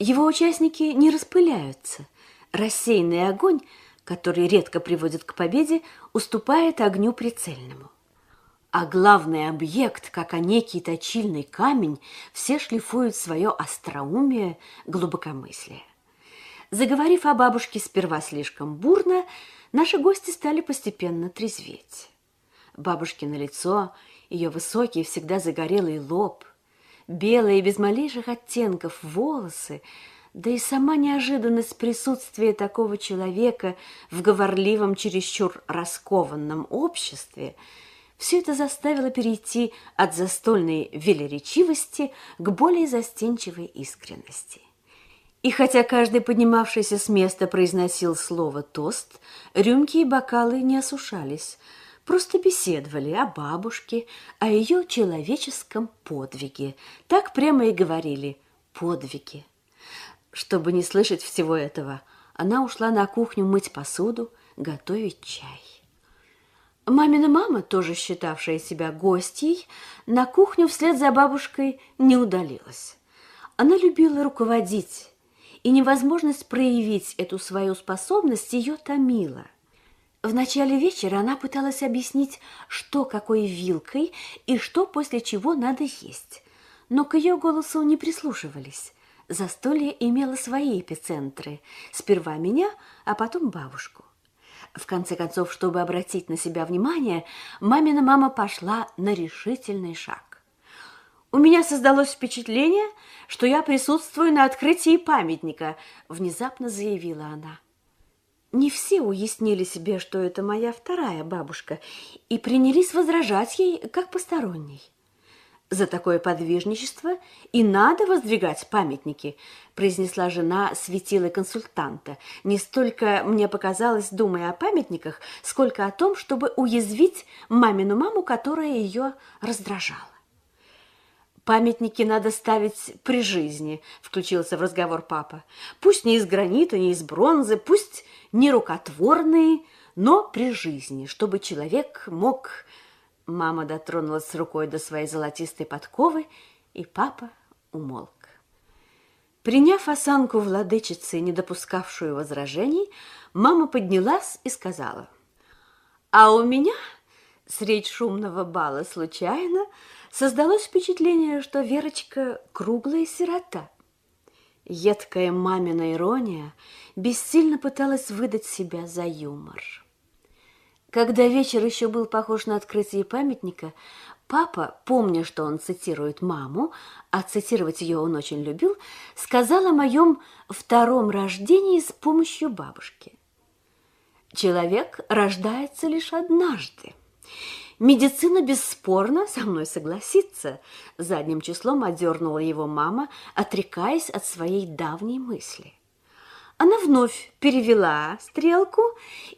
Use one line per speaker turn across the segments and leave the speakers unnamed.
Его участники не распыляются. Рассеянный огонь, который редко приводит к победе, уступает огню прицельному. А главный объект, как о некий точильный камень, все шлифуют свое остроумие, глубокомыслие. Заговорив о бабушке сперва слишком бурно, наши гости стали постепенно трезветь. Бабушкино лицо, ее высокий, всегда загорелый лоб, белые без малейших оттенков волосы, да и сама неожиданность присутствия такого человека в говорливом, чересчур раскованном обществе – все это заставило перейти от застольной велеречивости к более застенчивой искренности. И хотя каждый поднимавшийся с места произносил слово «тост», рюмки и бокалы не осушались, просто беседовали о бабушке, о ее человеческом подвиге. Так прямо и говорили «подвиги». Чтобы не слышать всего этого, она ушла на кухню мыть посуду, готовить чай. Мамина мама, тоже считавшая себя гостьей, на кухню вслед за бабушкой не удалилась. Она любила руководить, и невозможность проявить эту свою способность ее томила. В начале вечера она пыталась объяснить, что какой вилкой и что после чего надо есть, но к ее голосу не прислушивались. Застолье имело свои эпицентры, сперва меня, а потом бабушку. В конце концов, чтобы обратить на себя внимание, мамина мама пошла на решительный шаг. «У меня создалось впечатление, что я присутствую на открытии памятника», внезапно заявила она. Не все уяснили себе, что это моя вторая бабушка, и принялись возражать ей, как посторонней. За такое подвижничество и надо воздвигать памятники, произнесла жена светила консультанта. Не столько мне показалось, думая о памятниках, сколько о том, чтобы уязвить мамину маму, которая ее раздражала. Памятники надо ставить при жизни, включился в разговор папа. Пусть не из гранита, не из бронзы, пусть не рукотворные, но при жизни, чтобы человек мог Мама дотронулась рукой до своей золотистой подковы, и папа умолк. Приняв осанку владычицы, не допускавшую возражений, мама поднялась и сказала, «А у меня средь шумного бала случайно создалось впечатление, что Верочка круглая сирота». Едкая мамина ирония бессильно пыталась выдать себя за юмор. Когда вечер еще был похож на открытие памятника, папа, помня, что он цитирует маму, а цитировать ее он очень любил, сказал о моем втором рождении с помощью бабушки. Человек рождается лишь однажды. Медицина бесспорно со мной согласится, задним числом одернула его мама, отрекаясь от своей давней мысли. Она вновь перевела стрелку,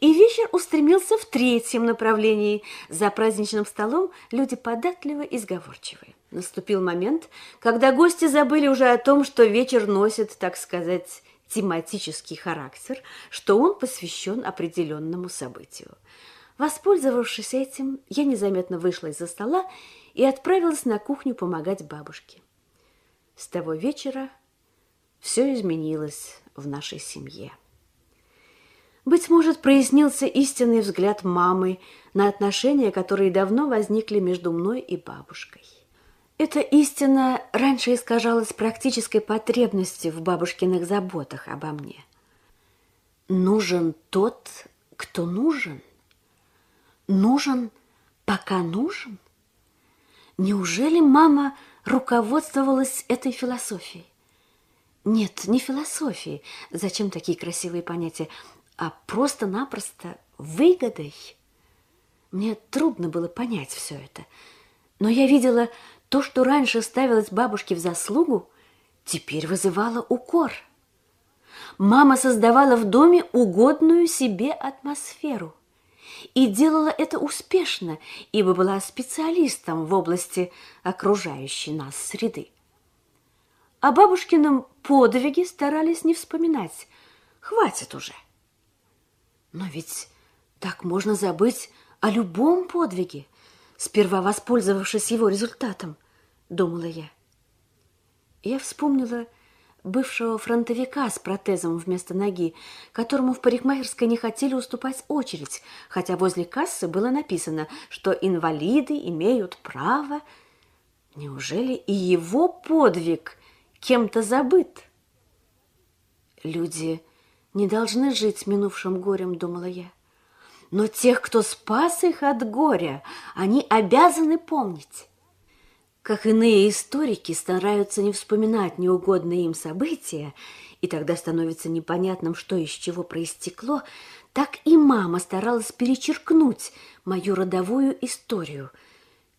и вечер устремился в третьем направлении. За праздничным столом люди податливы и сговорчивы. Наступил момент, когда гости забыли уже о том, что вечер носит, так сказать, тематический характер, что он посвящен определенному событию. Воспользовавшись этим, я незаметно вышла из-за стола и отправилась на кухню помогать бабушке. С того вечера все изменилось в нашей семье. Быть может, прояснился истинный взгляд мамы на отношения, которые давно возникли между мной и бабушкой. Эта истина раньше искажалась практической потребностью в бабушкиных заботах обо мне. Нужен тот, кто нужен. Нужен, пока нужен. Неужели мама руководствовалась этой философией? Нет, не философии. Зачем такие красивые понятия? А просто-напросто выгодой. Мне трудно было понять все это. Но я видела то, что раньше ставилось бабушке в заслугу, теперь вызывало укор. Мама создавала в доме угодную себе атмосферу и делала это успешно, ибо была специалистом в области окружающей нас среды. О бабушкином подвиге старались не вспоминать. Хватит уже. Но ведь так можно забыть о любом подвиге, сперва воспользовавшись его результатом, думала я. Я вспомнила бывшего фронтовика с протезом вместо ноги, которому в парикмахерской не хотели уступать очередь, хотя возле кассы было написано, что инвалиды имеют право. Неужели и его подвиг кем-то забыт? Люди не должны жить минувшим горем, думала я. Но тех, кто спас их от горя, они обязаны помнить. Как иные историки стараются не вспоминать неугодные им события, и тогда становится непонятным, что из чего проистекло, так и мама старалась перечеркнуть мою родовую историю.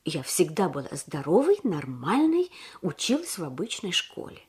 Я всегда была здоровой, нормальной, училась в обычной школе.